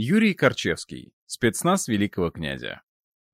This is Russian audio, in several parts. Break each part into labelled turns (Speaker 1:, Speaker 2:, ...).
Speaker 1: Юрий Корчевский. Спецназ великого князя.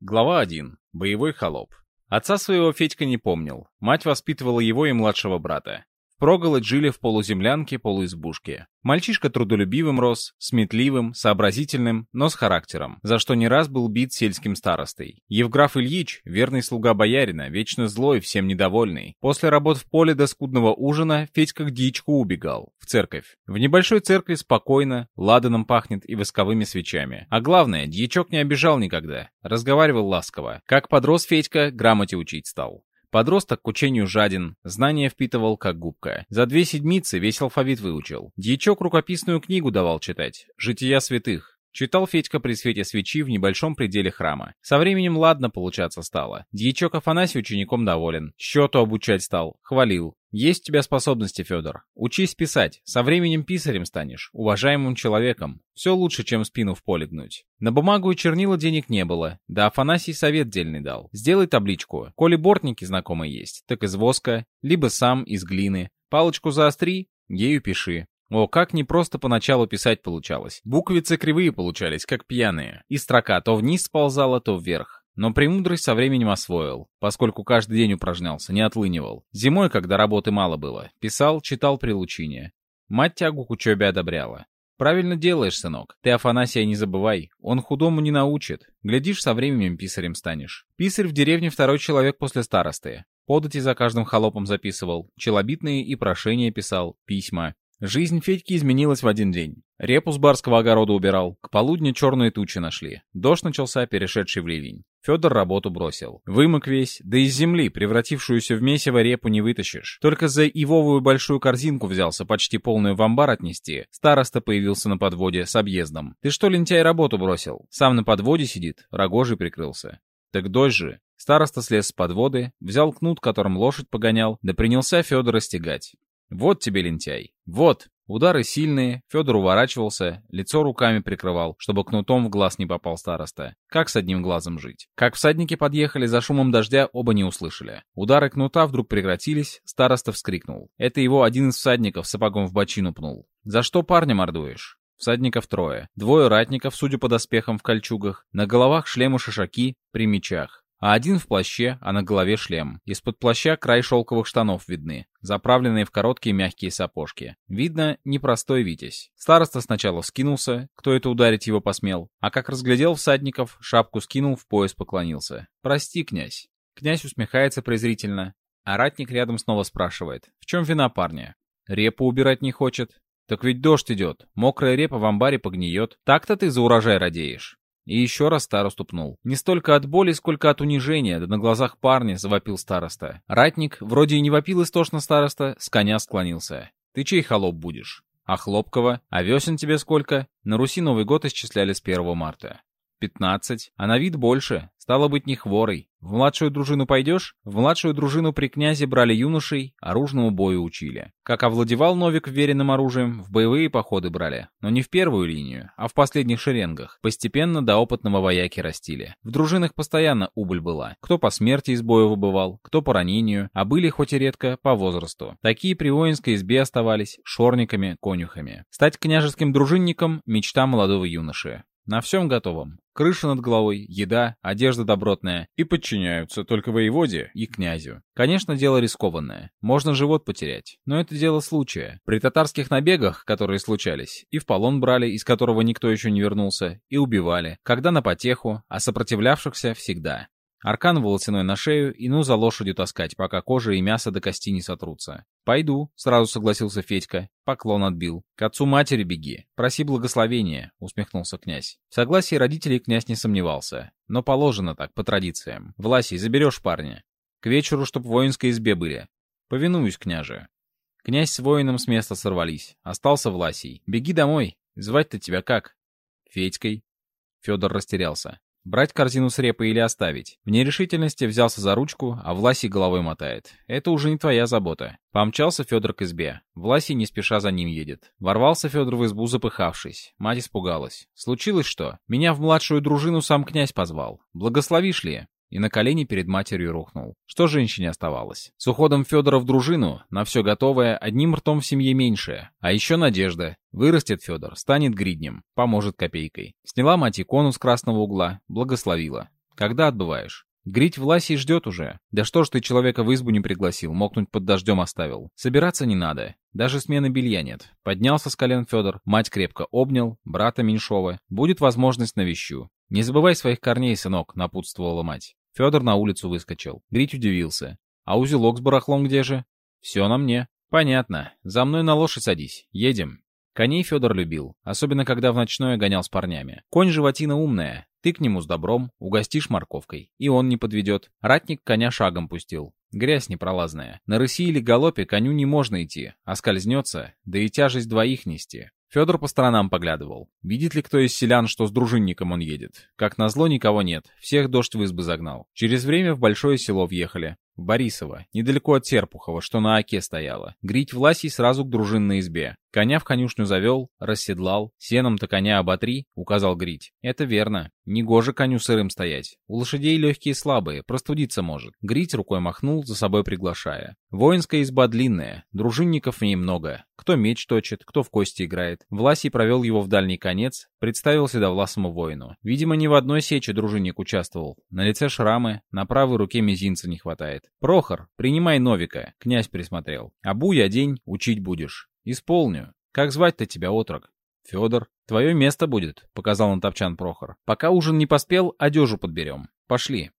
Speaker 1: Глава 1. Боевой холоп. Отца своего Федька не помнил. Мать воспитывала его и младшего брата. Впроголодь жили в полуземлянке, полуизбушке. Мальчишка трудолюбивым рос, сметливым, сообразительным, но с характером, за что не раз был бит сельским старостой. Евграф Ильич, верный слуга боярина, вечно злой, всем недовольный. После работ в поле до скудного ужина Федька к дичку убегал, в церковь. В небольшой церкви спокойно, ладаном пахнет и восковыми свечами. А главное, дьячок не обижал никогда, разговаривал ласково. Как подрос Федька, грамоте учить стал. Подросток к учению жаден, знания впитывал как губка. За две седмицы весь алфавит выучил. Дьячок рукописную книгу давал читать. «Жития святых». Читал Федька при свете свечи в небольшом пределе храма. Со временем ладно получаться стало. Дьячок Афанасий учеником доволен. Счету обучать стал. Хвалил. Есть у тебя способности, Федор. Учись писать. Со временем писарем станешь, уважаемым человеком. Все лучше, чем спину в поле гнуть. На бумагу и чернила денег не было. Да Афанасий совет дельный дал. Сделай табличку. Коли бортники знакомые есть, так из воска, либо сам из глины. Палочку заостри, ею пиши. О, как непросто поначалу писать получалось. Буквицы кривые получались, как пьяные. И строка то вниз сползала, то вверх. Но премудрость со временем освоил, поскольку каждый день упражнялся, не отлынивал. Зимой, когда работы мало было, писал, читал при лучине. Мать тягу к учебе одобряла. «Правильно делаешь, сынок. Ты Афанасия не забывай. Он худому не научит. Глядишь, со временем писарем станешь. Писарь в деревне второй человек после старосты. Подати за каждым холопом записывал. Челобитные и прошения писал. Письма. Жизнь Федьки изменилась в один день. Репу с барского огорода убирал. К полудню черные тучи нашли. Дождь начался, перешедший в ливень. Федор работу бросил. Вымок весь, да из земли, превратившуюся в месиво репу не вытащишь. Только за ивовую большую корзинку взялся, почти полную в амбар отнести. Староста появился на подводе с объездом. «Ты что, лентяй, работу бросил? Сам на подводе сидит, рогожей прикрылся». «Так дождь же». Староста слез с подводы, взял кнут, которым лошадь погонял, да принялся Федора стегать. «Вот тебе, лентяй! Вот!» Удары сильные, Федор уворачивался, лицо руками прикрывал, чтобы кнутом в глаз не попал староста. Как с одним глазом жить? Как всадники подъехали, за шумом дождя оба не услышали. Удары кнута вдруг прекратились, староста вскрикнул. Это его один из всадников сапогом в бочину пнул. «За что парня мордуешь?» Всадников трое. Двое ратников, судя по доспехам в кольчугах. На головах шлемы-шишаки, при мечах а один в плаще, а на голове шлем. Из-под плаща край шелковых штанов видны, заправленные в короткие мягкие сапожки. Видно, непростой витязь. Староста сначала скинулся, кто это ударить его посмел, а как разглядел всадников, шапку скинул, в пояс поклонился. «Прости, князь». Князь усмехается презрительно, а ратник рядом снова спрашивает, в чем вина парня? Репу убирать не хочет. Так ведь дождь идет, мокрая репа в амбаре погниет. Так-то ты за урожай радеешь. И еще раз старосту пнул. Не столько от боли, сколько от унижения, да на глазах парня завопил староста. Ратник, вроде и не вопил истошно староста, с коня склонился. «Ты чей холоп будешь?» «А Хлопкова? А весен тебе сколько?» На Руси Новый год исчисляли с 1 марта. Пятнадцать, а на вид больше. Стало быть, не хворый. В младшую дружину пойдешь? В младшую дружину при князе брали юношей, оружному бою учили. Как овладевал Новик веренным оружием, в боевые походы брали. Но не в первую линию, а в последних шеренгах. Постепенно до опытного вояки растили. В дружинах постоянно убыль была. Кто по смерти из боя выбывал, кто по ранению, а были хоть и редко по возрасту. Такие при воинской избе оставались шорниками, конюхами. Стать княжеским дружинником – мечта молодого юноши. На всем готовом. Крыша над головой, еда, одежда добротная. И подчиняются только воеводе и князю. Конечно, дело рискованное. Можно живот потерять. Но это дело случая. При татарских набегах, которые случались, и в полон брали, из которого никто еще не вернулся, и убивали. Когда на потеху, а сопротивлявшихся всегда. Аркан волосяной на шею и ну за лошадью таскать, пока кожа и мясо до кости не сотрутся. «Пойду», — сразу согласился Федька. Поклон отбил. «К отцу матери беги. Проси благословения», — усмехнулся князь. В согласии родителей князь не сомневался. Но положено так, по традициям. «Власий, заберешь парня. К вечеру, чтоб в воинской избе были. Повинуюсь, княже». Князь с воином с места сорвались. Остался Власий. «Беги домой. Звать-то тебя как?» «Федькой». Федор растерялся. Брать корзину с репой или оставить? В нерешительности взялся за ручку, а Власий головой мотает. Это уже не твоя забота. Помчался Федор к избе. Власий не спеша за ним едет. Ворвался Федор в избу, запыхавшись. Мать испугалась. Случилось что? Меня в младшую дружину сам князь позвал. Благословишь ли? И на колени перед матерью рухнул. Что женщине оставалось? С уходом Федора в дружину, на все готовое, одним ртом в семье меньше. А еще надежда. Вырастет Федор, станет гриднем, поможет копейкой. Сняла мать икону с красного угла, благословила. Когда отбываешь? Грить Власий ждет уже. Да что ж ты человека в избу не пригласил, мокнуть под дождем оставил. Собираться не надо. Даже смены белья нет. Поднялся с колен Федор, мать крепко обнял, брата Меньшова. Будет возможность навещу. Не забывай своих корней, сынок, напутствовала мать. Федор на улицу выскочил. Грить удивился. А узелок с барахлом где же? Все на мне. Понятно. За мной на лошадь садись. Едем. Коней Федор любил, особенно когда в ночное гонял с парнями. Конь животина умная, ты к нему с добром, угостишь морковкой, и он не подведет. Ратник коня шагом пустил. Грязь непролазная. На рыси или галопе коню не можно идти, а скользнется, да и тяжесть двоих нести. Федор по сторонам поглядывал. Видит ли кто из селян, что с дружинником он едет? Как назло, никого нет. Всех дождь в избы загнал. Через время в большое село въехали. В Борисово, недалеко от Серпухова, что на оке стояло. Грить Власий сразу к дружинной избе. Коня в конюшню завел, расседлал. Сеном-то коня оботри, указал Грить. Это верно. Негоже коню сырым стоять. У лошадей легкие слабые, простудиться может. Грить рукой махнул, за собой приглашая. Воинская изба длинная, дружинников в ней много. Кто меч точит, кто в кости играет. Власий провел его в дальний конец, представил седовласому воину. Видимо, ни в одной сече дружинник участвовал. На лице шрамы, на правой руке мизинца не хватает. «Прохор, принимай Новика», — князь присмотрел. «Абу я день, учить будешь». «Исполню. Как звать-то тебя, отрок?» «Федор. Твое место будет», — показал на топчан Прохор. «Пока ужин не поспел, одежу подберем. Пошли».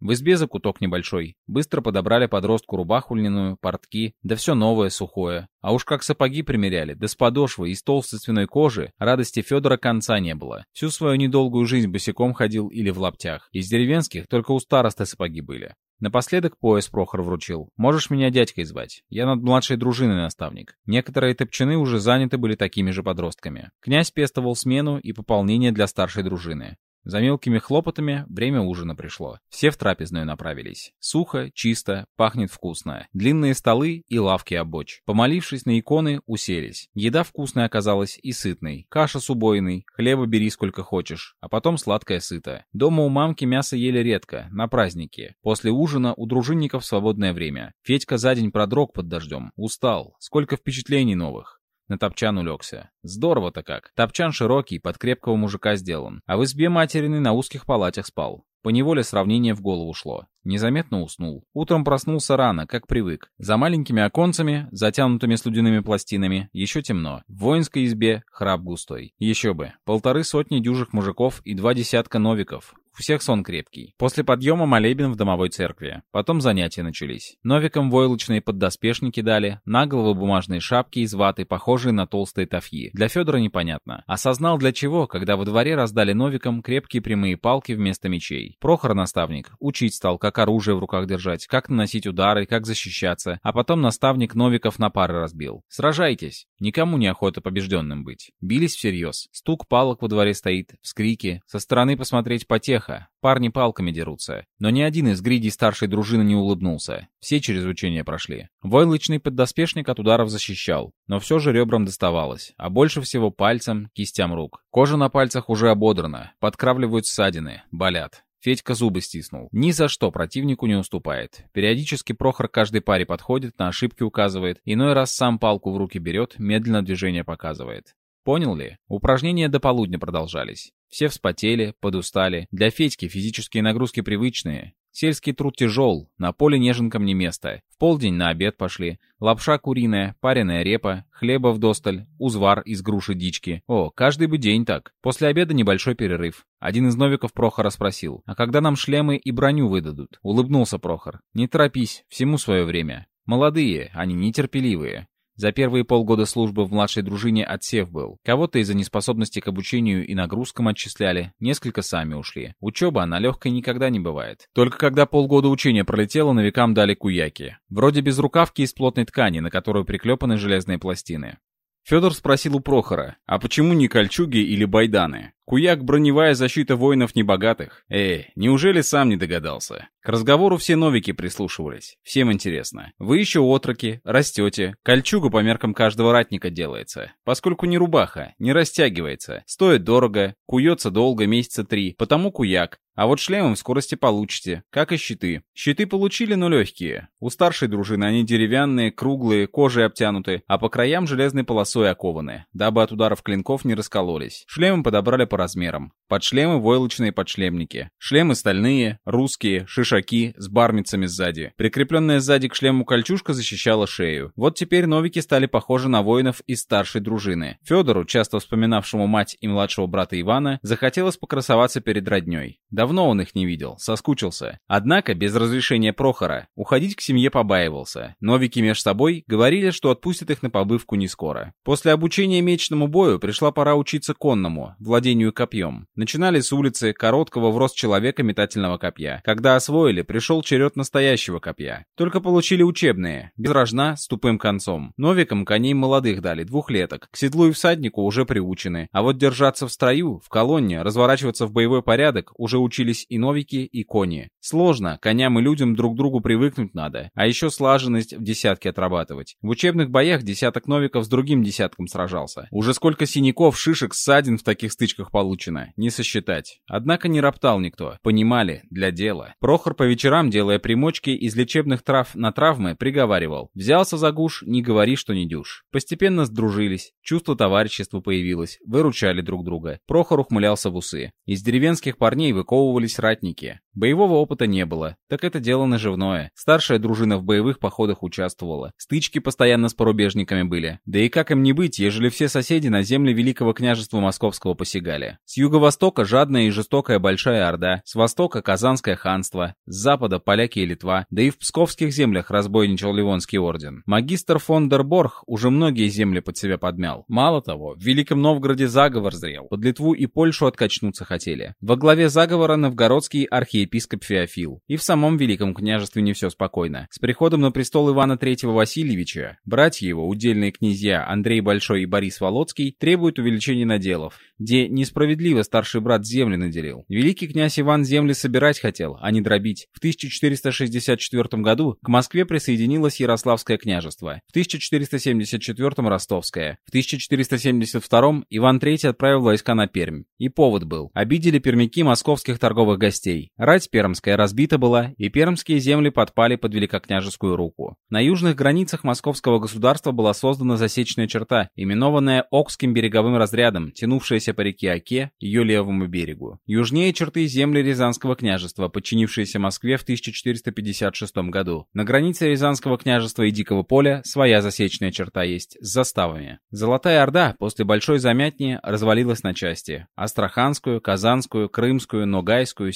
Speaker 1: В избе закуток небольшой. Быстро подобрали подростку рубаху льняную, портки, да все новое, сухое. А уж как сапоги примеряли, да с подошвы из толстой свиной кожи, радости Федора конца не было. Всю свою недолгую жизнь босиком ходил или в лаптях. Из деревенских только у старосты сапоги были. Напоследок пояс Прохор вручил. «Можешь меня дядькой звать. Я над младшей дружиной наставник. Некоторые топчаны уже заняты были такими же подростками. Князь пестовал смену и пополнение для старшей дружины. За мелкими хлопотами время ужина пришло. Все в трапезную направились. Сухо, чисто, пахнет вкусно. Длинные столы и лавки обоч. Помолившись на иконы, уселись. Еда вкусная оказалась и сытной. Каша с убойной, хлеба бери сколько хочешь, а потом сладкое сыто. Дома у мамки мясо ели редко, на праздники. После ужина у дружинников свободное время. Федька за день продрог под дождем. Устал. Сколько впечатлений новых. На топчан улегся. Здорово-то как. Топчан широкий, под крепкого мужика сделан. А в избе материной на узких палатях спал. Поневоле сравнение в голову шло. Незаметно уснул. Утром проснулся рано, как привык. За маленькими оконцами, затянутыми слюдяными пластинами, еще темно. В воинской избе храп густой. Еще бы. Полторы сотни дюжих мужиков и два десятка новиков. У всех сон крепкий. После подъема молебен в домовой церкви. Потом занятия начались. Новикам войлочные поддоспешники дали, на голову бумажные шапки из ваты, похожие на толстые тафьи. Для Федора непонятно. Осознал для чего, когда во дворе раздали новикам крепкие прямые палки вместо мечей. Прохор наставник учить стал, как оружие в руках держать, как наносить удары, как защищаться, а потом наставник новиков на пары разбил. Сражайтесь. Никому не охота побежденным быть. Бились всерьез. Стук палок во дворе стоит, вскрики. Со стороны посмотреть потеха смеха. Парни палками дерутся. Но ни один из гридей старшей дружины не улыбнулся. Все через учение прошли. Войлочный поддоспешник от ударов защищал, но все же ребрам доставалось, а больше всего пальцам, кистям рук. Кожа на пальцах уже ободрана, подкравливают ссадины, болят. Федька зубы стиснул. Ни за что противнику не уступает. Периодически Прохор каждой паре подходит, на ошибки указывает, иной раз сам палку в руки берет, медленно движение показывает. Понял ли? Упражнения до полудня продолжались. Все вспотели, подустали. Для Федьки физические нагрузки привычные. Сельский труд тяжел, на поле неженкам не место. В полдень на обед пошли. Лапша куриная, пареная репа, хлеба вдосталь, узвар из груши дички. О, каждый бы день так. После обеда небольшой перерыв. Один из новиков Прохора спросил, а когда нам шлемы и броню выдадут? Улыбнулся Прохор. Не торопись, всему свое время. Молодые, они нетерпеливые. За первые полгода службы в младшей дружине отсев был. Кого-то из-за неспособности к обучению и нагрузкам отчисляли, несколько сами ушли. Учеба, она легкой никогда не бывает. Только когда полгода учения пролетело, новикам дали куяки. Вроде без рукавки из плотной ткани, на которую приклепаны железные пластины. Федор спросил у Прохора, а почему не кольчуги или байданы? Куяк — броневая защита воинов небогатых. Эй, неужели сам не догадался? К разговору все новики прислушивались. Всем интересно. Вы еще отроки, растете. Кольчуга по меркам каждого ратника делается. Поскольку не рубаха, не растягивается. Стоит дорого, куется долго, месяца три. Потому куяк. А вот шлемом скорости получите, как и щиты. Щиты получили, но легкие. У старшей дружины они деревянные, круглые, кожей обтянуты, а по краям железной полосой окованы, дабы от ударов клинков не раскололись. Шлемы подобрали по размерам. Под шлемы войлочные подшлемники. Шлемы стальные, русские, шишаки, с бармицами сзади. Прикрепленная сзади к шлему кольчушка защищала шею. Вот теперь новики стали похожи на воинов из старшей дружины. Федору, часто вспоминавшему мать и младшего брата Ивана, захотелось покрасоваться перед родней. Давно он их не видел, соскучился. Однако, без разрешения Прохора, уходить к семье побаивался. Новики меж собой говорили, что отпустят их на побывку не скоро. После обучения мечному бою пришла пора учиться конному, владению копьем. Начинали с улицы, короткого в рост человека метательного копья. Когда освоили, пришел черед настоящего копья. Только получили учебные, без рожна, с тупым концом. Новикам коней молодых дали, двухлеток. К седлу и всаднику уже приучены. А вот держаться в строю, в колонне, разворачиваться в боевой порядок уже учили учились и новики, и кони. Сложно, коням и людям друг другу привыкнуть надо, а еще слаженность в десятке отрабатывать. В учебных боях десяток новиков с другим десятком сражался. Уже сколько синяков, шишек, ссадин в таких стычках получено, не сосчитать. Однако не роптал никто. Понимали, для дела. Прохор по вечерам, делая примочки из лечебных трав на травмы, приговаривал. Взялся за гуш, не говори, что не дюшь. Постепенно сдружились, чувство товарищества появилось, выручали друг друга. Прохор ухмылялся в усы. Из деревенских парней выковывал высовывались ратники. Боевого опыта не было, так это дело наживное. Старшая дружина в боевых походах участвовала. Стычки постоянно с порубежниками были. Да и как им не быть, ежели все соседи на земли Великого княжества Московского посягали. С юго-востока жадная и жестокая Большая Орда, с востока Казанское ханство, с запада поляки и Литва, да и в псковских землях разбойничал Ливонский орден. Магистр фон дер Борх уже многие земли под себя подмял. Мало того, в Великом Новгороде заговор зрел. Под Литву и Польшу откачнуться хотели. Во главе заговора новгородский архиепископ Феофил. И в самом Великом княжестве не все спокойно. С приходом на престол Ивана III Васильевича, братья его, удельные князья Андрей Большой и Борис Володский, требуют увеличения наделов, где несправедливо старший брат земли наделил. Великий князь Иван земли собирать хотел, а не дробить. В 1464 году к Москве присоединилось Ярославское княжество, в 1474 Ростовское, в 1472 Иван III отправил войска на Пермь. И повод был. Обидели пермяки московских торговых гостей. Рать пермская разбита была, и пермские земли подпали под великокняжескую руку. На южных границах московского государства была создана засечная черта, именованная Окским береговым разрядом, тянувшаяся по реке Оке, ее левому берегу. Южнее черты земли Рязанского княжества, подчинившиеся Москве в 1456 году. На границе Рязанского княжества и Дикого поля своя засечная черта есть, с заставами. Золотая Орда после Большой Замятни развалилась на части. Астраханскую, Казанскую, Крымскую, Ногай Алтайскую,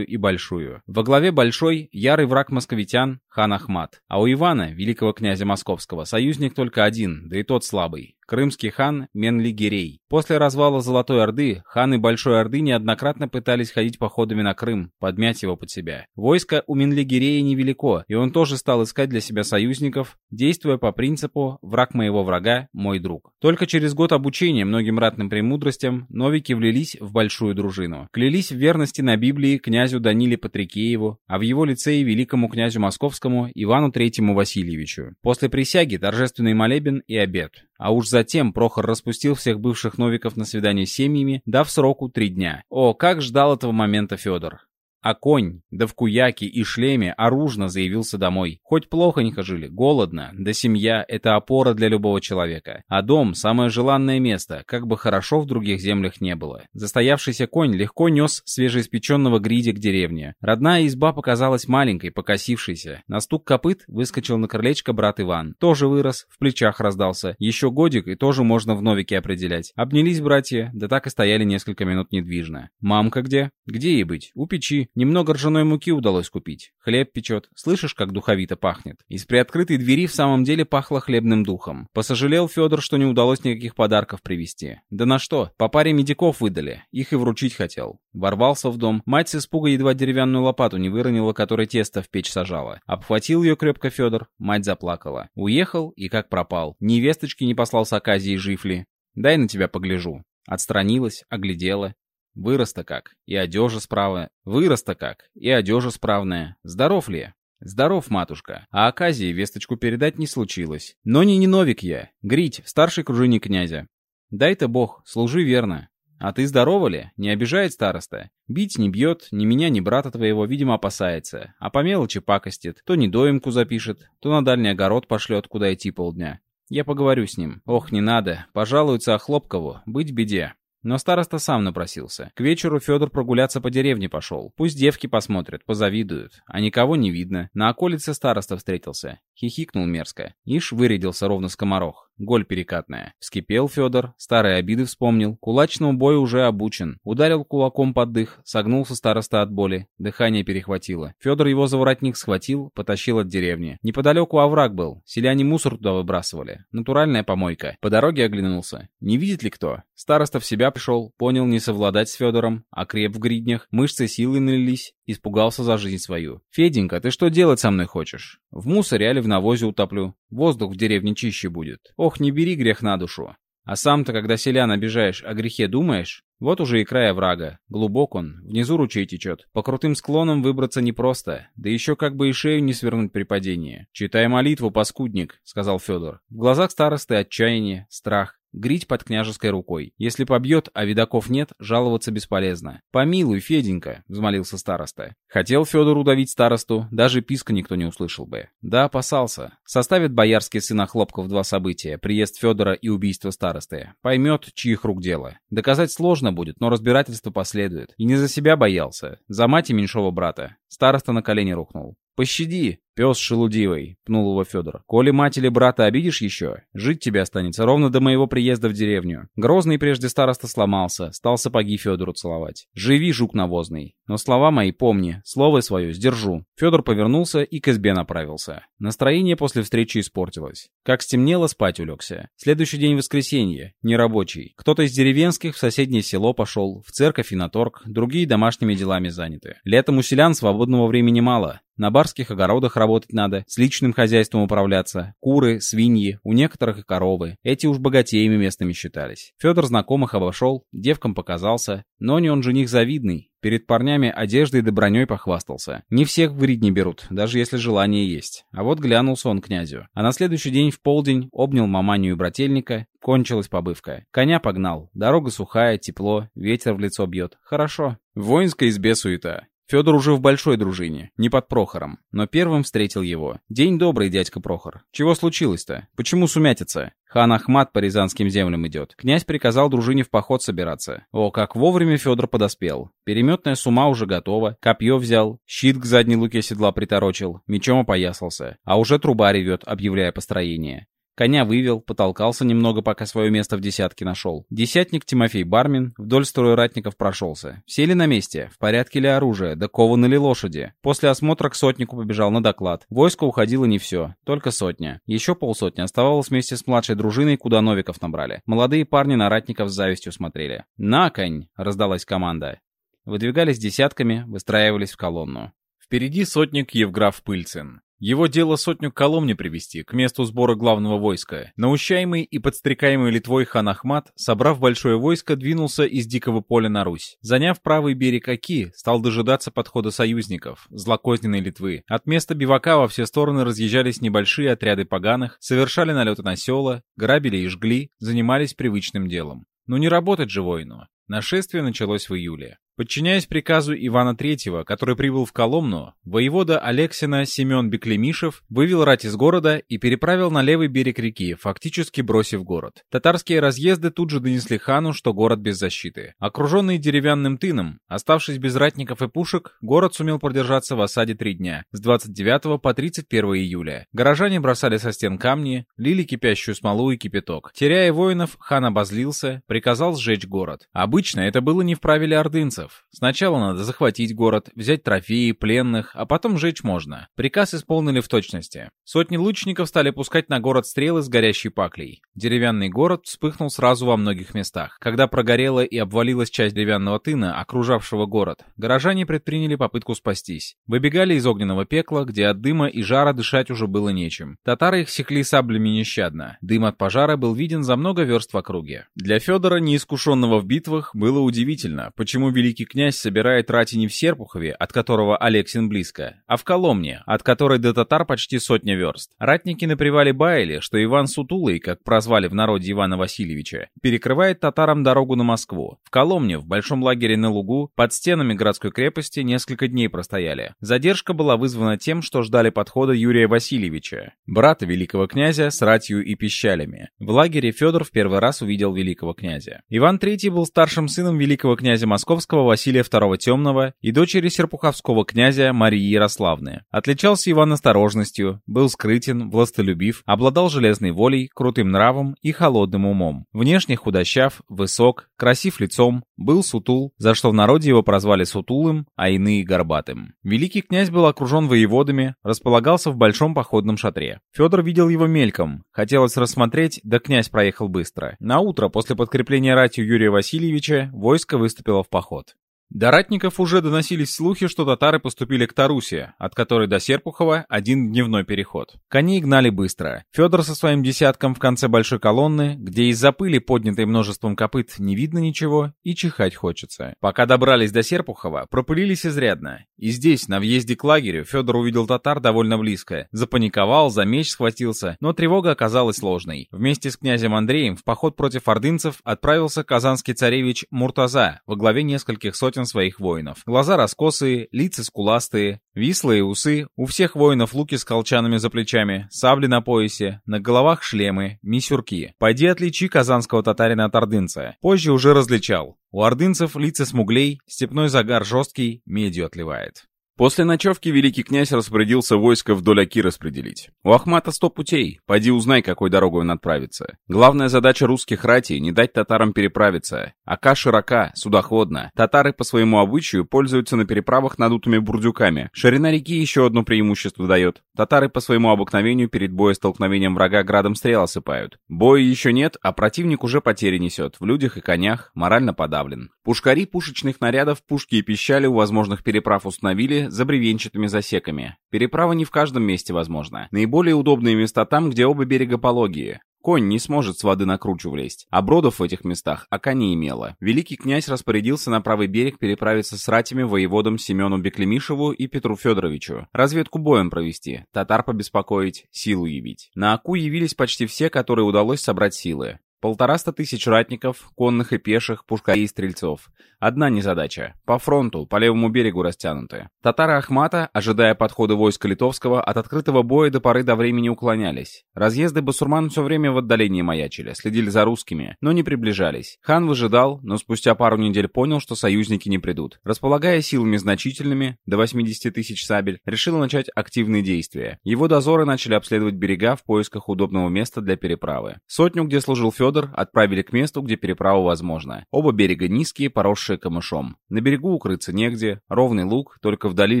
Speaker 1: Сибирскую и Большую. Во главе Большой – ярый враг московитян хан Ахмат. А у Ивана, великого князя московского, союзник только один, да и тот слабый крымский хан Менли-Гирей. После развала Золотой Орды, ханы Большой Орды неоднократно пытались ходить походами на Крым, подмять его под себя. Войско у Менли-Гирея невелико, и он тоже стал искать для себя союзников, действуя по принципу «враг моего врага – мой друг». Только через год обучения многим ратным премудростям новики влились в большую дружину. Клялись в верности на Библии князю Даниле Патрикееву, а в его лице и великому князю Московскому Ивану Третьему Васильевичу. После присяги торжественный молебен и обед. А уж затем Прохор распустил всех бывших новиков на свидание с семьями, дав сроку три дня. О, как ждал этого момента Федор. А конь, да в куяке и шлеме, оружно заявился домой. Хоть плохонько жили, голодно, да семья — это опора для любого человека. А дом — самое желанное место, как бы хорошо в других землях не было. Застоявшийся конь легко нес свежеиспеченного гриди к деревне. Родная изба показалась маленькой, покосившейся. На стук копыт выскочил на крылечко брат Иван. Тоже вырос, в плечах раздался. Еще годик, и тоже можно в новике определять. Обнялись братья, да так и стояли несколько минут недвижно. «Мамка где?» «Где ей быть?» «У печи. Немного ржаной муки удалось купить. Хлеб печет. Слышишь, как духовито пахнет? Из приоткрытой двери в самом деле пахло хлебным духом. Посожалел Федор, что не удалось никаких подарков привезти. Да на что? По паре медиков выдали. Их и вручить хотел. Ворвался в дом. Мать с испуга едва деревянную лопату не выронила, которой тесто в печь сажала. Обхватил ее крепко Федор. Мать заплакала. Уехал и как пропал. Невесточки не послал с Аказией жив ли. Дай на тебя погляжу. Отстранилась, оглядела. Вырос-то как. И одежа справа. Вырос-то как. И одежа справная. Здоров ли? «Здоров, матушка. А Аказии весточку передать не случилось. Но не Новик я. Грить, старший кружинник князя. Дай-то бог, служи верно. А ты здорова ли? Не обижает староста? Бить не бьет, ни меня, ни брата твоего, видимо, опасается. А по мелочи пакостит. То недоимку запишет, то на дальний огород пошлет, куда идти полдня. Я поговорю с ним. Ох, не надо. Пожалуется Охлопкову. Быть беде. Но староста сам напросился. К вечеру Федор прогуляться по деревне пошел. Пусть девки посмотрят, позавидуют. А никого не видно. На околице староста встретился. Хихикнул мерзко. Ишь вырядился ровно скоморох. Голь перекатная. Вскипел Федор, старые обиды вспомнил. Кулачному бою уже обучен. Ударил кулаком под дых, согнулся староста от боли. Дыхание перехватило. Федор его за воротник схватил, потащил от деревни. Неподалеку овраг был. Селяне мусор туда выбрасывали. Натуральная помойка. По дороге оглянулся. Не видит ли кто? Староста в себя пришел, понял не совладать с Федором, окреп в гриднях, мышцы силы налились, испугался за жизнь свою. «Феденька, ты что делать со мной хочешь? В мусоре или в навозе утоплю? Воздух в деревне чище будет. Ох, не бери грех на душу. А сам-то, когда селян обижаешь, о грехе думаешь? Вот уже и край врага. Глубок он, внизу ручей течет. По крутым склонам выбраться непросто. Да еще как бы и шею не свернуть при падении. «Читай молитву, паскудник», — сказал Федор. В глазах старосты отчаяние, страх. Грить под княжеской рукой. Если побьет, а видаков нет, жаловаться бесполезно. «Помилуй, Феденька», — взмолился староста. Хотел Федор удавить старосту, даже писка никто не услышал бы. Да, опасался. Составит боярский сын Хлопков два события, приезд Федора и убийство старосты. Поймет, чьих рук дело. Доказать сложно будет, но разбирательство последует. И не за себя боялся, за мать и меньшого брата. Староста на колени рухнул. «Пощади, пес шелудивый», — пнул его Федор. «Коли мать или брата обидишь еще, жить тебе останется ровно до моего приезда в деревню». Грозный прежде староста сломался, стал сапоги Федору целовать. «Живи, жук навозный. Но слова мои помни, слово свое сдержу». Федор повернулся и к избе направился. Настроение после встречи испортилось. Как стемнело, спать улегся. Следующий день воскресенье, нерабочий. Кто-то из деревенских в соседнее село пошел, в церковь и на торг, другие домашними делами заняты. Летом у селян свободного времени мало. На барских огородах работать надо, с личным хозяйством управляться. Куры, свиньи, у некоторых и коровы. Эти уж богатеями местными считались. Федор знакомых обошел, девкам показался. Но не он жених завидный. Перед парнями одеждой да броней похвастался. Не всех в не берут, даже если желание есть. А вот глянулся он князю. А на следующий день в полдень обнял маманию и брательника. Кончилась побывка. Коня погнал. Дорога сухая, тепло, ветер в лицо бьет. Хорошо. В воинской избе суета. Федор уже в большой дружине, не под Прохором, но первым встретил его. «День добрый, дядька Прохор. Чего случилось-то? Почему сумятица?» Хан Ахмат по рязанским землям идет. Князь приказал дружине в поход собираться. О, как вовремя Федор подоспел. Переметная сума уже готова, копье взял, щит к задней луке седла приторочил, мечом опоясался. А уже труба ревет, объявляя построение. Коня вывел, потолкался немного, пока свое место в десятке нашел. Десятник Тимофей Бармин вдоль строя ратников прошелся. Сели на месте, в порядке ли оружие, да кованы ли лошади. После осмотра к сотнику побежал на доклад. Войско уходило не все, только сотня. Еще полсотни оставалось вместе с младшей дружиной, куда новиков набрали. Молодые парни на ратников с завистью смотрели. «На конь!» — раздалась команда. Выдвигались десятками, выстраивались в колонну. Впереди сотник Евграф Пыльцин. Его дело сотню Коломни привести к месту сбора главного войска. Наущаемый и подстрекаемый Литвой хан Ахмат, собрав большое войско, двинулся из Дикого поля на Русь. Заняв правый берег Оки, стал дожидаться подхода союзников, злокозненной Литвы. От места бивака во все стороны разъезжались небольшие отряды поганых, совершали налеты на села, грабили и жгли, занимались привычным делом. Но не работать же воину. Нашествие началось в июле. Подчиняясь приказу Ивана III, который прибыл в Коломну, воевода Алексина Семен Беклемишев вывел рать из города и переправил на левый берег реки, фактически бросив город. Татарские разъезды тут же донесли хану, что город без защиты. Окруженный деревянным тыном, оставшись без ратников и пушек, город сумел продержаться в осаде три дня, с 29 по 31 июля. Горожане бросали со стен камни, лили кипящую смолу и кипяток. Теряя воинов, хан обозлился, приказал сжечь город. Обычно это было не в правиле ордынцев, вариантов. Сначала надо захватить город, взять трофеи, пленных, а потом жечь можно. Приказ исполнили в точности. Сотни лучников стали пускать на город стрелы с горящей паклей. Деревянный город вспыхнул сразу во многих местах. Когда прогорела и обвалилась часть деревянного тына, окружавшего город, горожане предприняли попытку спастись. Выбегали из огненного пекла, где от дыма и жара дышать уже было нечем. Татары их секли саблями нещадно. Дым от пожара был виден за много верст в округе. Для Федора, неискушенного в битвах, было удивительно, почему великий князь собирает рати не в Серпухове, от которого Алексин близко, а в Коломне, от которой до татар почти сотня верст. Ратники на привале баяли, что Иван Сутулый, как прозвали в народе Ивана Васильевича, перекрывает татарам дорогу на Москву. В Коломне, в большом лагере на лугу, под стенами городской крепости несколько дней простояли. Задержка была вызвана тем, что ждали подхода Юрия Васильевича, брата великого князя с ратью и пищалями. В лагере Федор в первый раз увидел великого князя. Иван III был старшим сыном великого князя Московского Василия II Темного и дочери серпуховского князя Марии Ярославны. Отличался Иван осторожностью, был скрытен, властолюбив, обладал железной волей, крутым нравом и холодным умом. Внешне худощав, высок, красив лицом, был сутул, за что в народе его прозвали сутулым, а иные горбатым. Великий князь был окружен воеводами, располагался в большом походном шатре. Федор видел его мельком, хотелось рассмотреть, да князь проехал быстро. На утро после подкрепления ратью Юрия Васильевича войско выступило в поход. До ратников уже доносились слухи, что татары поступили к Тарусе, от которой до Серпухова один дневной переход. Коней гнали быстро. Федор со своим десятком в конце большой колонны, где из-за пыли, поднятой множеством копыт, не видно ничего, и чихать хочется. Пока добрались до Серпухова, пропылились изрядно. И здесь, на въезде к лагерю, Федор увидел татар довольно близко. Запаниковал, за меч схватился, но тревога оказалась сложной. Вместе с князем Андреем в поход против ордынцев отправился казанский царевич Муртаза во главе нескольких сотен сотен своих воинов. Глаза раскосые, лица скуластые, вислые усы, у всех воинов луки с колчанами за плечами, сабли на поясе, на головах шлемы, мисюрки. Пойди отличи казанского татарина от ордынца. Позже уже различал. У ордынцев лица смуглей, степной загар жесткий, медью отливает. После ночевки великий князь распорядился войско вдоль Оки распределить. У Ахмата сто путей, пойди узнай, какой дорогой он отправится. Главная задача русских ратей — не дать татарам переправиться. Ока широка, судоходна. Татары по своему обычаю пользуются на переправах надутыми бурдюками. Ширина реки еще одно преимущество дает. Татары по своему обыкновению перед боестолкновением врага градом стрел осыпают. Боя еще нет, а противник уже потери несет. В людях и конях, морально подавлен. Пушкари пушечных нарядов, пушки и пищали у возможных переправ установили, за бревенчатыми засеками. Переправа не в каждом месте возможна. Наиболее удобные места там, где оба берега пологие. Конь не сможет с воды на кручу влезть, а бродов в этих местах ока не имело. Великий князь распорядился на правый берег переправиться с ратями воеводам Семену Беклемишеву и Петру Федоровичу. Разведку боем провести, татар побеспокоить, силу явить. На Аку явились почти все, которые удалось собрать силы. Полтораста тысяч ратников, конных и пеших, пушкарей и стрельцов. Одна незадача. По фронту, по левому берегу растянуты. Татары Ахмата, ожидая подхода войска литовского, от открытого боя до поры до времени уклонялись. Разъезды басурман все время в отдалении маячили, следили за русскими, но не приближались. Хан выжидал, но спустя пару недель понял, что союзники не придут. Располагая силами значительными, до 80 тысяч сабель, решил начать активные действия. Его дозоры начали обследовать берега в поисках удобного места для переправы. Сотню, где служил Федор, отправили к месту, где переправа возможна. Оба берега низкие, поросшие камышом. На берегу укрыться негде, ровный луг, только вдали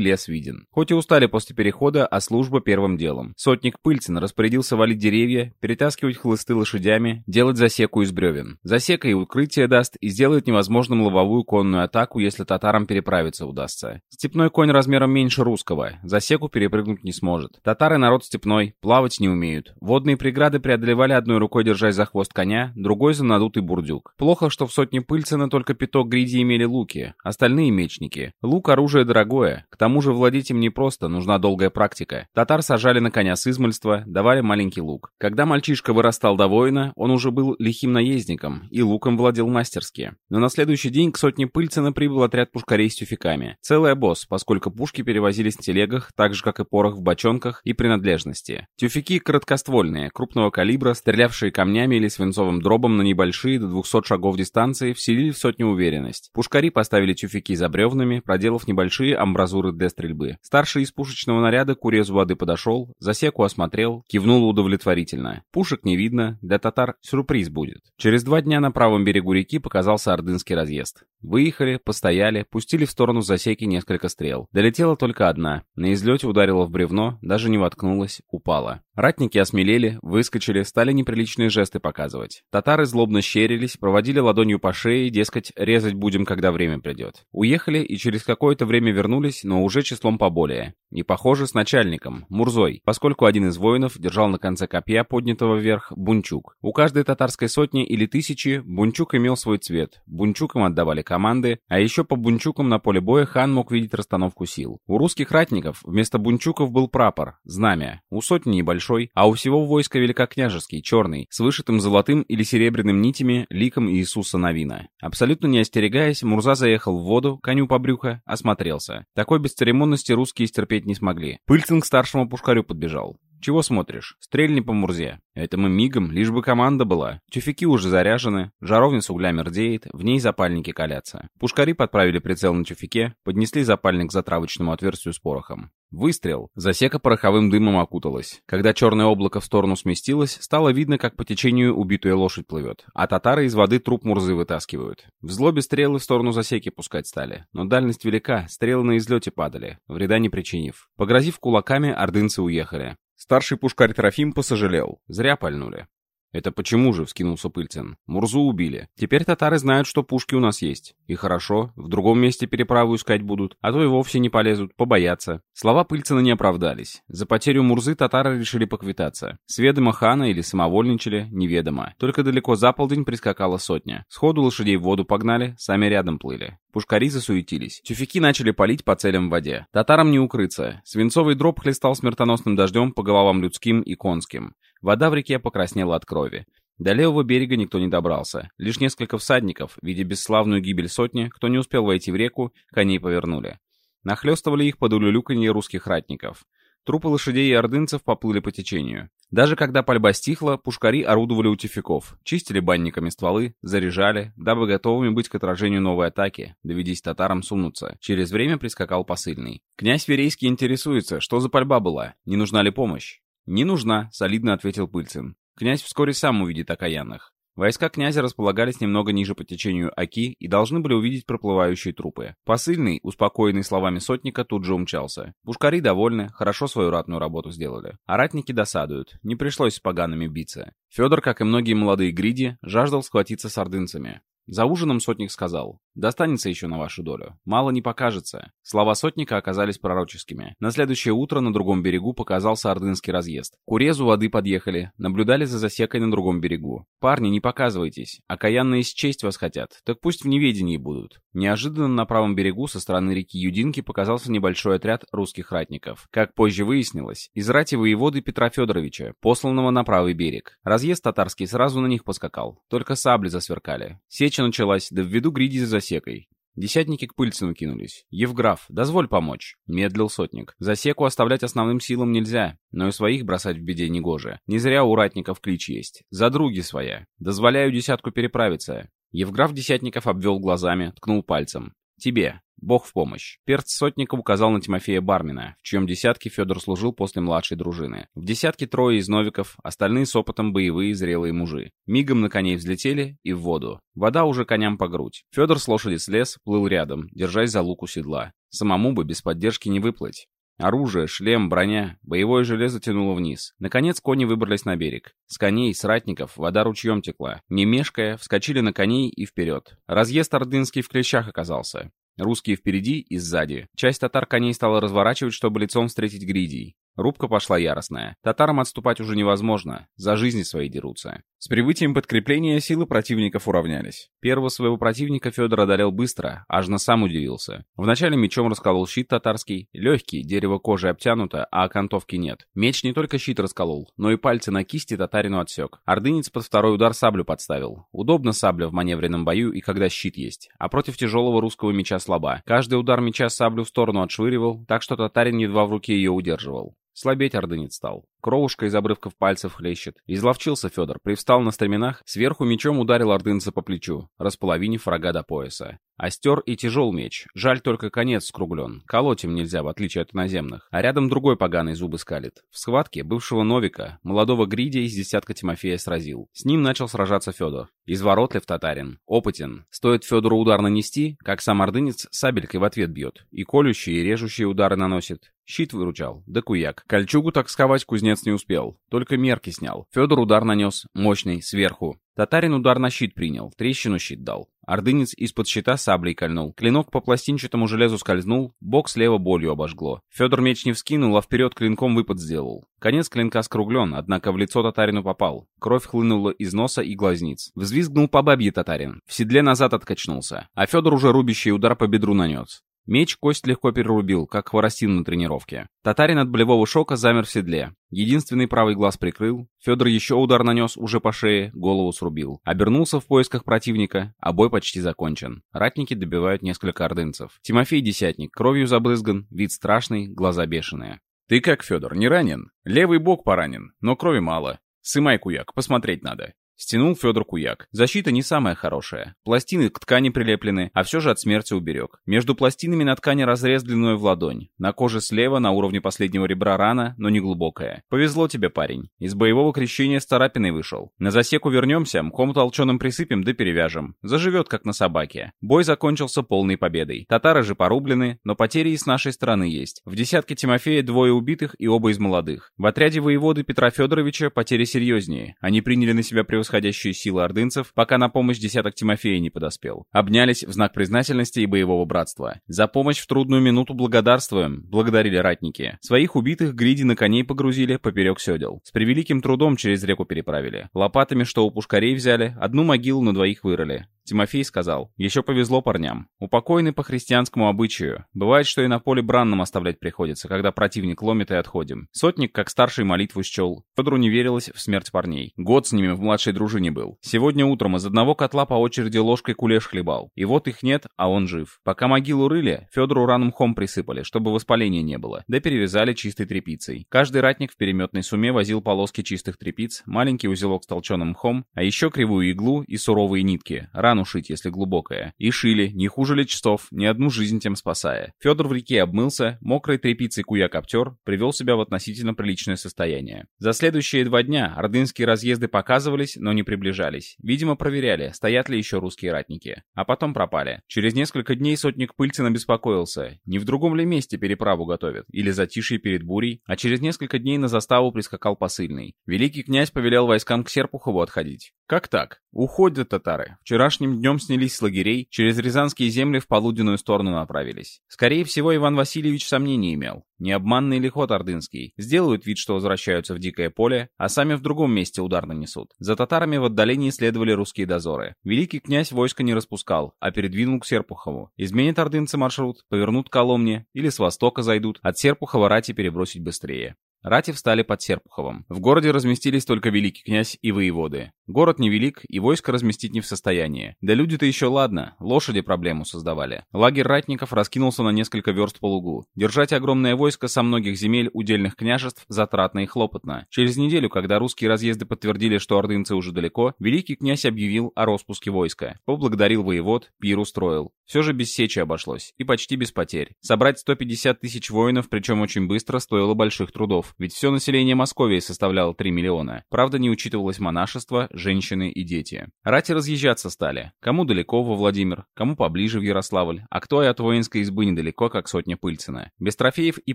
Speaker 1: лес виден. Хоть и устали после перехода, а служба первым делом. Сотник Пыльцин распорядился валить деревья, перетаскивать хлысты лошадями, делать засеку из бревен. Засека и укрытие даст, и сделает невозможным лобовую конную атаку, если татарам переправиться удастся. Степной конь размером меньше русского, засеку перепрыгнуть не сможет. Татары народ степной, плавать не умеют. Водные преграды преодолевали одной рукой, держась за хвост коня, другой за надутый бурдюк. Плохо, что в сотне Пыльцина только пяток гриди имели луки, остальные мечники. Лук — оружие дорогое, к тому же владеть им непросто, нужна долгая практика. Татар сажали на коня с измольства, давали маленький лук. Когда мальчишка вырастал до воина, он уже был лихим наездником и луком владел мастерски. Но на следующий день к сотне Пыльцина прибыл отряд пушкарей с тюфяками. Целый обоз, поскольку пушки перевозились в телегах, так же, как и порох в бочонках и принадлежности. Тюфяки короткоствольные, крупного калибра, стрелявшие камнями или свинцовым дробом на небольшие до 200 шагов дистанции вселили в сотню уверенность. Пушкари поставили тюфяки за бревнами, проделав небольшие амбразуры для стрельбы. Старший из пушечного наряда к урезу воды подошел, засеку осмотрел, кивнул удовлетворительно. Пушек не видно, для татар сюрприз будет. Через два дня на правом берегу реки показался ордынский разъезд. Выехали, постояли, пустили в сторону засеки несколько стрел. Долетела только одна. На излете ударила в бревно, даже не воткнулась, упала. Ратники осмелели, выскочили, стали неприличные жесты показывать. Татары злобно щерились, проводили ладонью по шее, дескать, резать будем, когда время придет. Уехали и через какое-то время вернулись, но уже числом поболее. И, похоже, с начальником, Мурзой, поскольку один из воинов держал на конце копья, поднятого вверх, бунчук. У каждой татарской сотни или тысячи бунчук имел свой цвет. Бунчукам отдавали команды, а еще по бунчукам на поле боя хан мог видеть расстановку сил. У русских ратников вместо бунчуков был прапор, знамя. У сотни небольшой большой, а у всего войска великокняжеский, черный, с вышитым золотым или серебряным нитями ликом Иисуса Новина. Абсолютно не остерегаясь, Мурза заехал в воду, коню по брюхо, осмотрелся. Такой бесцеремонности русские стерпеть не смогли. Пыльцин к старшему пушкарю подбежал. «Чего смотришь? Стрельни по Мурзе». «Это мы мигом, лишь бы команда была. Тюфяки уже заряжены, жаровня с углями рдеет, в ней запальники калятся». Пушкари подправили прицел на тюфяке, поднесли запальник к затравочному отверстию с порохом. Выстрел. Засека пороховым дымом окуталась. Когда черное облако в сторону сместилось, стало видно, как по течению убитая лошадь плывет, а татары из воды труп Мурзы вытаскивают. В злобе стрелы в сторону засеки пускать стали. Но дальность велика, стрелы на излете падали, вреда не причинив. Погрозив кулаками, ордынцы уехали. Старший пушкарь Трофим посожалел. Зря пальнули. «Это почему же?» — вскинулся Пыльцин. «Мурзу убили. Теперь татары знают, что пушки у нас есть. И хорошо, в другом месте переправу искать будут, а то и вовсе не полезут, побоятся». Слова Пыльцина не оправдались. За потерю Мурзы татары решили поквитаться. С ведома хана или самовольничали, неведомо. Только далеко за полдень прискакала сотня. Сходу лошадей в воду погнали, сами рядом плыли. Пушкари засуетились. Тюфяки начали палить по целям в воде. Татарам не укрыться. Свинцовый дроп хлестал смертоносным дождем по головам людским и конским. Вода в реке покраснела от крови. До левого берега никто не добрался. Лишь несколько всадников, видя бесславную гибель сотни, кто не успел войти в реку, коней повернули. Нахлестывали их под улюлюканье русских ратников. Трупы лошадей и ордынцев поплыли по течению. Даже когда пальба стихла, пушкари орудовали у тюфяков, чистили банниками стволы, заряжали, дабы готовыми быть к отражению новой атаки, доведись татарам сунуться. Через время прискакал посыльный. Князь Верейский интересуется, что за пальба была, не нужна ли помощь. «Не нужна», — солидно ответил Пыльцин. «Князь вскоре сам увидит окаянных». Войска князя располагались немного ниже по течению Оки и должны были увидеть проплывающие трупы. Посыльный, успокоенный словами сотника, тут же умчался. Пушкари довольны, хорошо свою ратную работу сделали. А ратники досадуют, не пришлось с погаными биться. Федор, как и многие молодые гриди, жаждал схватиться с ордынцами. За ужином сотник сказал, «Достанется еще на вашу долю. Мало не покажется». Слова сотника оказались пророческими. На следующее утро на другом берегу показался ордынский разъезд. К урезу воды подъехали, наблюдали за засекой на другом берегу. «Парни, не показывайтесь. Окаянные счесть вас хотят. Так пусть в неведении будут». Неожиданно на правом берегу со стороны реки Юдинки показался небольшой отряд русских ратников. Как позже выяснилось, из рати воеводы Петра Федоровича, посланного на правый берег. Разъезд татарский сразу на них поскакал. Только сабли засверкали. Сечь Встреча началась, да в виду гриди за засекой. Десятники к Пыльцину кинулись. «Евграф, дозволь помочь», — медлил сотник. «Засеку оставлять основным силам нельзя, но и своих бросать в беде негоже. Не зря у ратников клич есть. За други своя. Дозволяю десятку переправиться». Евграф Десятников обвел глазами, ткнул пальцем. «Тебе. Бог в помощь. Перц сотника указал на Тимофея Бармина, в чьем десятке Федор служил после младшей дружины. В десятке трое из новиков, остальные с опытом боевые зрелые мужи. Мигом на коней взлетели и в воду. Вода уже коням по грудь. Федор с лошади слез, плыл рядом, держась за луку седла. Самому бы без поддержки не выплыть. Оружие, шлем, броня, боевое железо тянуло вниз. Наконец кони выбрались на берег. С коней, с ратников, вода ручьем текла. Не мешкая, вскочили на коней и вперед. Разъезд ордынский в клещах оказался. Русские впереди и сзади. Часть татар коней стала разворачивать, чтобы лицом встретить гридий. Рубка пошла яростная. Татарам отступать уже невозможно. За жизни свои дерутся. С прибытием подкрепления силы противников уравнялись. Первого своего противника Федор одолел быстро, аж на сам удивился. Вначале мечом расколол щит татарский, легкий, дерево кожи обтянуто, а окантовки нет. Меч не только щит расколол, но и пальцы на кисти татарину отсек. Ордынец под второй удар саблю подставил. Удобно сабля в маневренном бою и когда щит есть. А против тяжелого русского меча слаба. Каждый удар меча саблю в сторону отшвыривал, так что татарин едва в руке ее удерживал. Слабеть ордынец стал. Кровушка из обрывков пальцев хлещет. Изловчился Федор, привстал на стременах, сверху мечом ударил ордынца по плечу, располовинив врага до пояса. Остер и тяжел меч. Жаль, только конец скруглен. Колоть им нельзя, в отличие от иноземных. А рядом другой поганый зубы скалит. В схватке бывшего Новика, молодого Гридия из десятка Тимофея сразил. С ним начал сражаться Федор. Изворотлив татарин. Опытен. Стоит Федору удар нанести, как сам ордынец сабелькой в ответ бьет. И колющие, и режущие удары наносит. Щит выручал, да куяк. Кольчугу так сковать кузнец не успел. Только мерки снял. Федор удар нанес, мощный, сверху. Татарин удар на щит принял, трещину щит дал. Ордынец из-под щита саблей кольнул. Клинок по пластинчатому железу скользнул, бок слева болью обожгло. Федор меч не вскинул, а вперед клинком выпад сделал. Конец клинка скруглен, однако в лицо татарину попал. Кровь хлынула из носа и глазниц. Взвизгнул по бабье татарин. В седле назад откачнулся. А Федор уже рубящий удар по бедру нанес. Меч кость легко перерубил, как хворостину на тренировке. Татарин от болевого шока замер в седле. Единственный правый глаз прикрыл. Федор еще удар нанес уже по шее, голову срубил. Обернулся в поисках противника, а бой почти закончен. Ратники добивают несколько ордынцев. Тимофей Десятник, кровью забрызган, вид страшный, глаза бешеные. «Ты как, Федор, не ранен? Левый бок поранен, но крови мало. Сымай куяк, посмотреть надо». Стянул Федор Куяк. Защита не самая хорошая. Пластины к ткани прилеплены, а все же от смерти уберег. Между пластинами на ткани разрез длиной в ладонь. На коже слева, на уровне последнего ребра рана, но не глубокая. Повезло тебе, парень. Из боевого крещения с царапиной вышел. На засеку вернемся, мхом толченым присыпем да перевяжем. Заживет, как на собаке. Бой закончился полной победой. Татары же порублены, но потери и с нашей стороны есть. В десятке Тимофея двое убитых и оба из молодых. В отряде воеводы Петра Федоровича потери серьезнее. Они приняли на себя превосходство превосходящие силы ордынцев, пока на помощь десяток Тимофея не подоспел. Обнялись в знак признательности и боевого братства. За помощь в трудную минуту благодарствуем, благодарили ратники. Своих убитых гриди на коней погрузили поперек седел. С превеликим трудом через реку переправили. Лопатами, что у пушкарей взяли, одну могилу на двоих вырыли. Тимофей сказал, еще повезло парням. Упокоены по христианскому обычаю. Бывает, что и на поле бранном оставлять приходится, когда противник ломит и отходим. Сотник, как старший, молитву счел. Федору не верилось в смерть парней. Год с ними в младшей дружине был. Сегодня утром из одного котла по очереди ложкой кулеш хлебал. И вот их нет, а он жив. Пока могилу рыли, Федору раном хом присыпали, чтобы воспаления не было. Да перевязали чистой тряпицей. Каждый ратник в переметной суме возил полоски чистых тряпиц, маленький узелок с толченым мхом, а еще кривую иглу и суровые нитки. Рану шить, если глубокая. И шили, не хуже ли часов, ни одну жизнь тем спасая. Федор в реке обмылся, мокрой тряпицей куяк обтер, привел себя в относительно приличное состояние. За следующие два дня ордынские разъезды показывались, но не приближались. Видимо, проверяли, стоят ли еще русские ратники. А потом пропали. Через несколько дней сотник Пыльцин беспокоился. Не в другом ли месте переправу готовят? Или затишье перед бурей? А через несколько дней на заставу прискакал посыльный. Великий князь повелел войскам к Серпухову отходить. Как так? Уходят татары. Вчерашним днем снялись с лагерей, через Рязанские земли в полуденную сторону направились. Скорее всего, Иван Васильевич сомнений имел. Не обманный ли ход ордынский? Сделают вид, что возвращаются в дикое поле, а сами в другом месте удар нанесут. За татарами в отдалении следовали русские дозоры. Великий князь войска не распускал, а передвинул к Серпухову. Изменят ордынцы маршрут, повернут к Коломне или с востока зайдут, от Серпухова рати перебросить быстрее. Рати встали под Серпуховым. В городе разместились только великий князь и воеводы. Город невелик, и войско разместить не в состоянии. Да люди-то еще ладно, лошади проблему создавали. Лагерь ратников раскинулся на несколько верст по лугу. Держать огромное войско со многих земель удельных княжеств затратно и хлопотно. Через неделю, когда русские разъезды подтвердили, что ордынцы уже далеко, великий князь объявил о распуске войска. Поблагодарил воевод, пир устроил. Все же без сечи обошлось, и почти без потерь. Собрать 150 тысяч воинов, причем очень быстро, стоило больших трудов ведь все население Московии составляло 3 миллиона. Правда, не учитывалось монашество, женщины и дети. Рати разъезжаться стали. Кому далеко во Владимир, кому поближе в Ярославль, а кто и от воинской избы недалеко, как сотня Пыльцина. Без трофеев и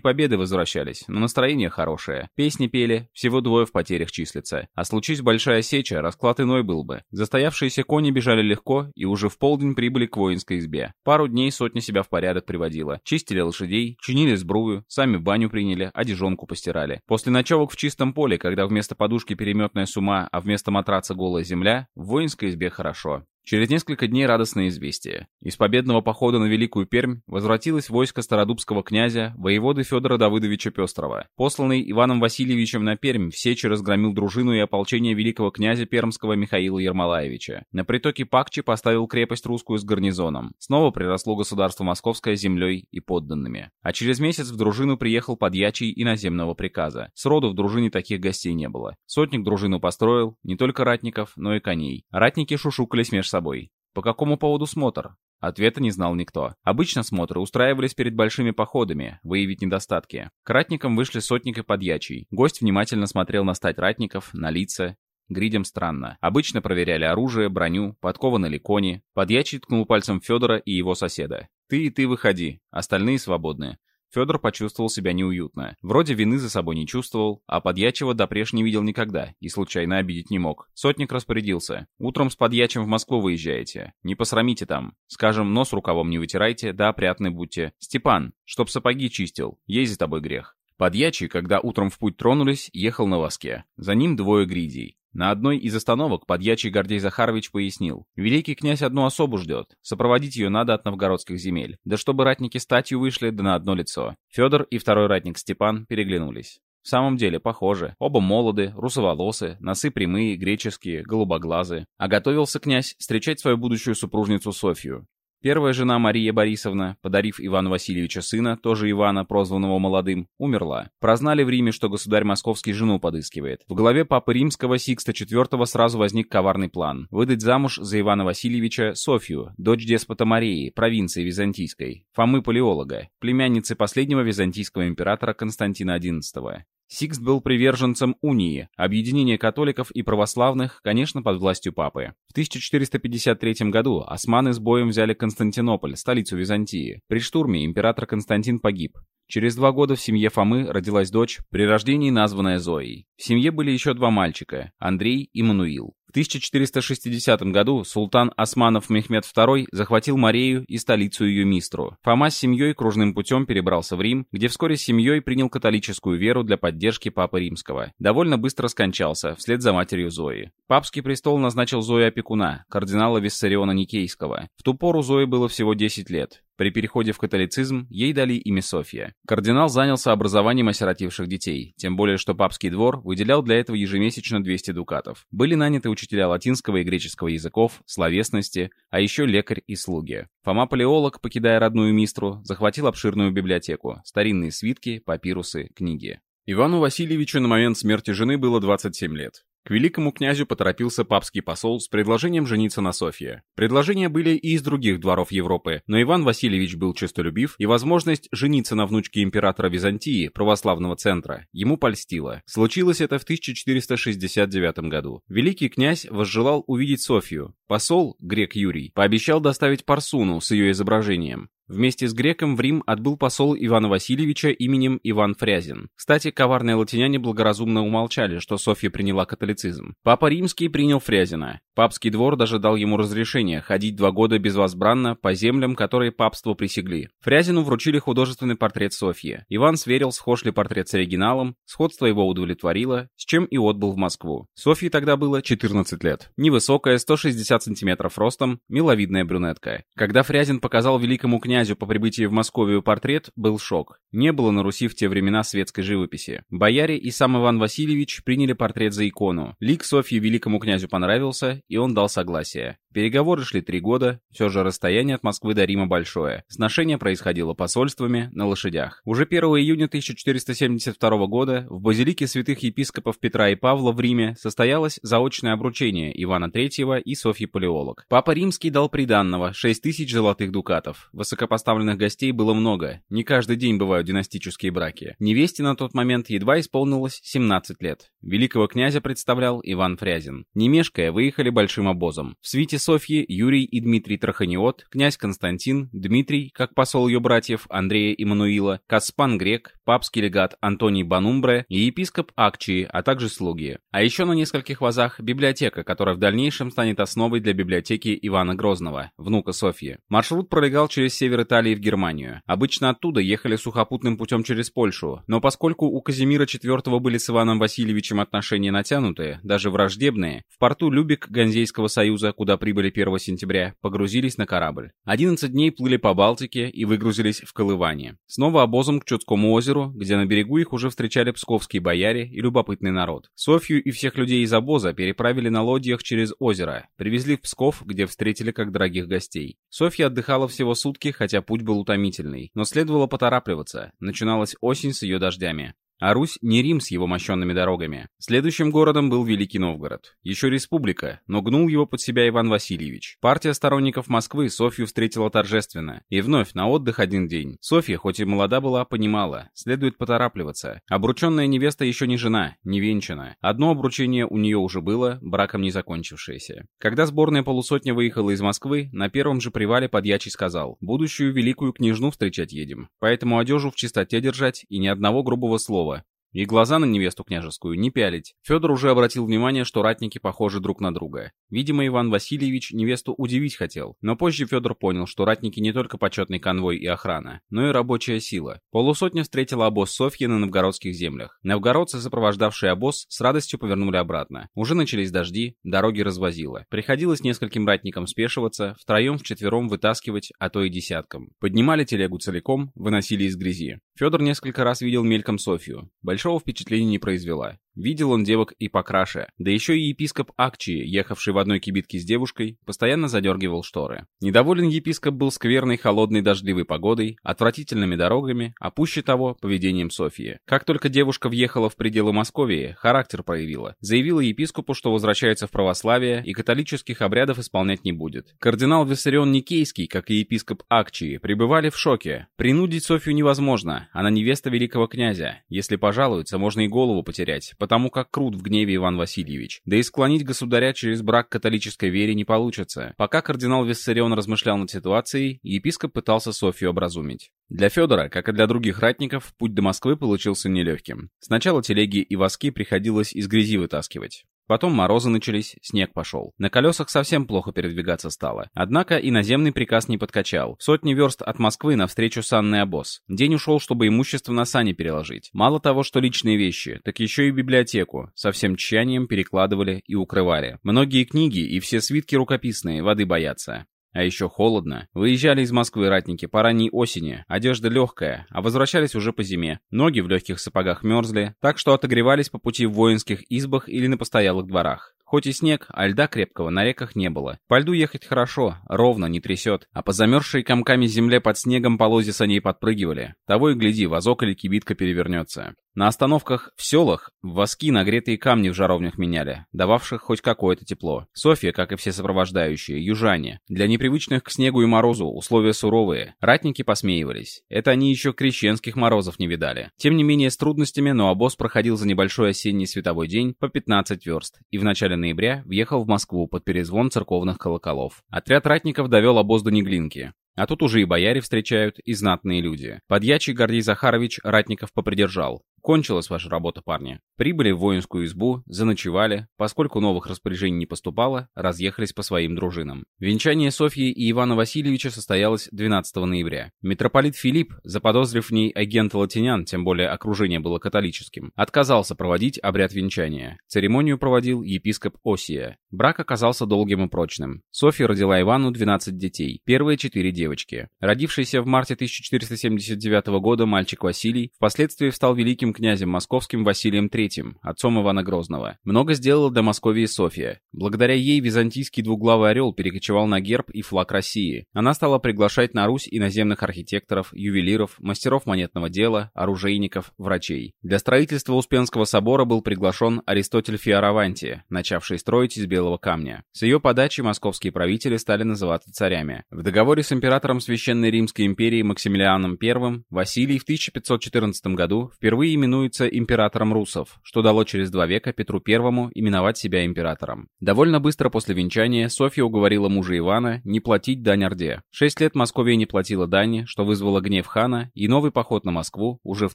Speaker 1: победы возвращались, но настроение хорошее. Песни пели, всего двое в потерях числится. А случись большая сеча, расклад иной был бы. Застоявшиеся кони бежали легко и уже в полдень прибыли к воинской избе. Пару дней сотня себя в порядок приводила. Чистили лошадей, чинили сбрую, сами баню приняли, одежонку постирали. После ночевок в чистом поле, когда вместо подушки переметная сума, а вместо матраца голая земля, в воинской избе хорошо. Через несколько дней радостное известие. Из победного похода на Великую Пермь возвратилось войско стародубского князя, воеводы Федора Давыдовича Пестрова. Посланный Иваном Васильевичем на Пермь, в Сечи разгромил дружину и ополчение великого князя Пермского Михаила Ермолаевича. На притоке Пакчи поставил крепость русскую с гарнизоном. Снова приросло государство Московское землей и подданными. А через месяц в дружину приехал подьячий иноземного приказа. Сроду в дружине таких гостей не было. Сотник дружину построил, не только ратников, но и коней. Ратники шушукались между собой. По какому поводу смотр? Ответа не знал никто. Обычно смотры устраивались перед большими походами, выявить недостатки. К ратникам вышли сотник и подьячий. Гость внимательно смотрел на стать ратников, на лица. Гридям странно. Обычно проверяли оружие, броню, подкованы ли кони. Подьячий ткнул пальцем Федора и его соседа. «Ты и ты выходи, остальные свободны. Федор почувствовал себя неуютно. Вроде вины за собой не чувствовал, а подьячего допреж не видел никогда и случайно обидеть не мог. Сотник распорядился. «Утром с подьячим в Москву выезжаете. Не посрамите там. Скажем, нос рукавом не вытирайте, да опрятны будьте. Степан, чтоб сапоги чистил. Есть за тобой грех». Подьячий, когда утром в путь тронулись, ехал на воске. За ним двое гридей. На одной из остановок подьячий Гордей Захарович пояснил. Великий князь одну особу ждет. Сопроводить ее надо от новгородских земель. Да чтобы ратники статью вышли, да на одно лицо. Федор и второй ратник Степан переглянулись. В самом деле, похоже. Оба молоды, русоволосы, носы прямые, греческие, голубоглазы. А готовился князь встречать свою будущую супружницу Софью. Первая жена Мария Борисовна, подарив Ивану Васильевича сына, тоже Ивана, прозванного молодым, умерла. Прознали в Риме, что государь московский жену подыскивает. В голове папы римского Сикста IV сразу возник коварный план – выдать замуж за Ивана Васильевича Софью, дочь деспота Марии, провинции Византийской, Фомы Палеолога, племянницы последнего византийского императора Константина XI. Сикст был приверженцем унии, объединения католиков и православных, конечно, под властью папы. В 1453 году османы с боем взяли Константинополь, столицу Византии. При штурме император Константин погиб. Через два года в семье Фомы родилась дочь, при рождении названная Зоей. В семье были еще два мальчика – Андрей и Мануил. В 1460 году султан Османов Мехмед II захватил Морею и столицу ее Мистру. Фома с семьей кружным путем перебрался в Рим, где вскоре с семьей принял католическую веру для поддержки Папы Римского. Довольно быстро скончался, вслед за матерью Зои. Папский престол назначил Зое опекуна, кардинала Виссариона Никейского. В ту пору Зое было всего 10 лет. При переходе в католицизм ей дали имя Софья. Кардинал занялся образованием осиротевших детей, тем более что папский двор выделял для этого ежемесячно 200 дукатов. Были наняты учителя латинского и греческого языков, словесности, а еще лекарь и слуги. Фома Палеолог, покидая родную Мистру, захватил обширную библиотеку, старинные свитки, папирусы, книги. Ивану Васильевичу на момент смерти жены было 27 лет. К великому князю поторопился папский посол с предложением жениться на Софье. Предложения были и из других дворов Европы, но Иван Васильевич был честолюбив, и возможность жениться на внучке императора Византии, православного центра, ему польстила. Случилось это в 1469 году. Великий князь возжелал увидеть Софью. Посол, грек Юрий, пообещал доставить парсуну с ее изображением. Вместе с греком в Рим отбыл посол Ивана Васильевича именем Иван Фрязин. Кстати, коварные латиняне благоразумно умолчали, что Софья приняла католицизм. Папа Римский принял Фрязина. Папский двор даже дал ему разрешение ходить два года безвозбранно по землям, которые папству присягли. Фрязину вручили художественный портрет Софьи. Иван сверил, схож ли портрет с оригиналом, сходство его удовлетворило, с чем и отбыл в Москву. Софье тогда было 14 лет. Невысокая, 160 сантиметров ростом, миловидная брюнетка. Когда Фрязин показал великому князю по прибытии в Московию портрет, был шок. Не было на Руси в те времена светской живописи. Бояре и сам Иван Васильевич приняли портрет за икону. Лик Софьи великому князю понравился, и он дал согласие. Переговоры шли три года, все же расстояние от Москвы до Рима большое. Сношение происходило посольствами, на лошадях. Уже 1 июня 1472 года в базилике святых епископов Петра и Павла в Риме состоялось заочное обручение Ивана III и Софьи Палеолог. Папа Римский дал приданного 6 тысяч золотых дукатов. Высокопоставленных гостей было много, не каждый день бывают династические браки. Невесте на тот момент едва исполнилось 17 лет. Великого князя представлял Иван Фрязин. Не мешкая, выехали большим обозом. В свите Софьи Юрий и Дмитрий Траханиот, князь Константин, Дмитрий, как посол ее братьев Андрея и Мануила, Каспан Грек, папский легат Антоний Банумбре и епископ Акчии, а также слуги. А еще на нескольких вазах библиотека, которая в дальнейшем станет основой для библиотеки Ивана Грозного, внука Софьи. Маршрут пролегал через север Италии в Германию. Обычно оттуда ехали сухопутным путем через Польшу, но поскольку у Казимира IV были с Иваном Васильевичем отношения натянутые, даже враждебные, в порту Любек Ганзейского союза, куда прибыли 1 сентября, погрузились на корабль. 11 дней плыли по Балтике и выгрузились в Колыване. Снова обозом к Чудскому озеру, где на берегу их уже встречали псковские бояре и любопытный народ. Софью и всех людей из обоза переправили на лодьях через озеро, привезли в Псков, где встретили как дорогих гостей. Софья отдыхала всего сутки, хотя путь был утомительный, но следовало поторапливаться. Начиналась осень с ее дождями. А Русь не Рим с его мощенными дорогами. Следующим городом был Великий Новгород. Еще республика, но гнул его под себя Иван Васильевич. Партия сторонников Москвы Софью встретила торжественно. И вновь на отдых один день. Софья, хоть и молода была, понимала, следует поторапливаться. Обрученная невеста еще не жена, не венчана. Одно обручение у нее уже было, браком не закончившееся. Когда сборная полусотня выехала из Москвы, на первом же привале подьячий сказал, будущую великую княжну встречать едем. Поэтому одежу в чистоте держать и ни одного грубого слова и глаза на невесту княжескую не пялить. Федор уже обратил внимание, что ратники похожи друг на друга. Видимо, Иван Васильевич невесту удивить хотел, но позже Федор понял, что ратники не только почетный конвой и охрана, но и рабочая сила. Полусотня встретила обоз Софьи на новгородских землях. Новгородцы, сопровождавшие обоз, с радостью повернули обратно. Уже начались дожди, дороги развозило. Приходилось нескольким ратникам спешиваться, втроем, вчетвером вытаскивать, а то и десяткам. Поднимали телегу целиком, выносили из грязи. Федор несколько раз видел мельком Софью. Большого впечатления не произвела. Видел он девок и покраше. Да еще и епископ Акчии, ехавший в одной кибитке с девушкой, постоянно задергивал шторы. Недоволен епископ был скверной, холодной, дождливой погодой, отвратительными дорогами, а пуще того, поведением Софьи. Как только девушка въехала в пределы Московии, характер проявила. Заявила епископу, что возвращается в православие и католических обрядов исполнять не будет. Кардинал Виссарион Никейский, как и епископ Акчии, пребывали в шоке. Принудить Софью невозможно, она невеста великого князя. Если пожалуется, можно и голову потерять, потому как крут в гневе Иван Васильевич. Да и склонить государя через брак католической вере не получится. Пока кардинал Виссарион размышлял над ситуацией, епископ пытался Софью образумить. Для Федора, как и для других ратников, путь до Москвы получился нелегким. Сначала телеги и воски приходилось из грязи вытаскивать. Потом морозы начались, снег пошел. На колесах совсем плохо передвигаться стало. Однако и наземный приказ не подкачал. Сотни верст от Москвы навстречу санный обоз. День ушел, чтобы имущество на сани переложить. Мало того, что личные вещи, так еще и библиотеку. Со всем тщанием перекладывали и укрывали. Многие книги и все свитки рукописные, воды боятся. А еще холодно. Выезжали из Москвы ратники по ранней осени, одежда легкая, а возвращались уже по зиме. Ноги в легких сапогах мерзли, так что отогревались по пути в воинских избах или на постоялых дворах. Хоть и снег, а льда крепкого на реках не было. По льду ехать хорошо, ровно, не трясет. А по замерзшей комками земле под снегом полози саней подпрыгивали. Того и гляди, вазок или кибитка перевернется. На остановках в селах воски нагретые камни в жаровнях меняли, дававших хоть какое-то тепло. Софья, как и все сопровождающие, южане. Для непривычных к снегу и морозу условия суровые. Ратники посмеивались. Это они еще крещенских морозов не видали. Тем не менее, с трудностями, но обоз проходил за небольшой осенний световой день по 15 верст. И в начале ноября въехал в Москву под перезвон церковных колоколов. Отряд ратников довел обоз до Неглинки. А тут уже и бояре встречают, и знатные люди. Подьячий Гордей Захарович ратников попридержал. Кончилась ваша работа, парни. Прибыли в воинскую избу, заночевали, поскольку новых распоряжений не поступало, разъехались по своим дружинам. Венчание Софьи и Ивана Васильевича состоялось 12 ноября. Митрополит Филипп, заподозрив в ней агента латинян, тем более окружение было католическим, отказался проводить обряд венчания. Церемонию проводил епископ Осия. Брак оказался долгим и прочным. Софья родила Ивану 12 детей, первые четыре девочки. Родившийся в марте 1479 года мальчик Василий впоследствии стал великим князем московским Василием III, отцом Ивана Грозного. Много сделала для Московии София. Благодаря ей византийский двуглавый орел перекочевал на герб и флаг России. Она стала приглашать на Русь иноземных архитекторов, ювелиров, мастеров монетного дела, оружейников, врачей. Для строительства Успенского собора был приглашен Аристотель Фиараванти, начавший строить из белого камня. С ее подачи московские правители стали называться царями. В договоре с императором Священной Римской империи Максимилианом I Василий в 1514 году впервые именуется императором русов, что дало через два века Петру I именовать себя императором. Довольно быстро после венчания Софья уговорила мужа Ивана не платить дань Орде. Шесть лет Московия не платила дани, что вызвало гнев хана и новый поход на Москву уже в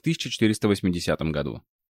Speaker 1: 1480 году.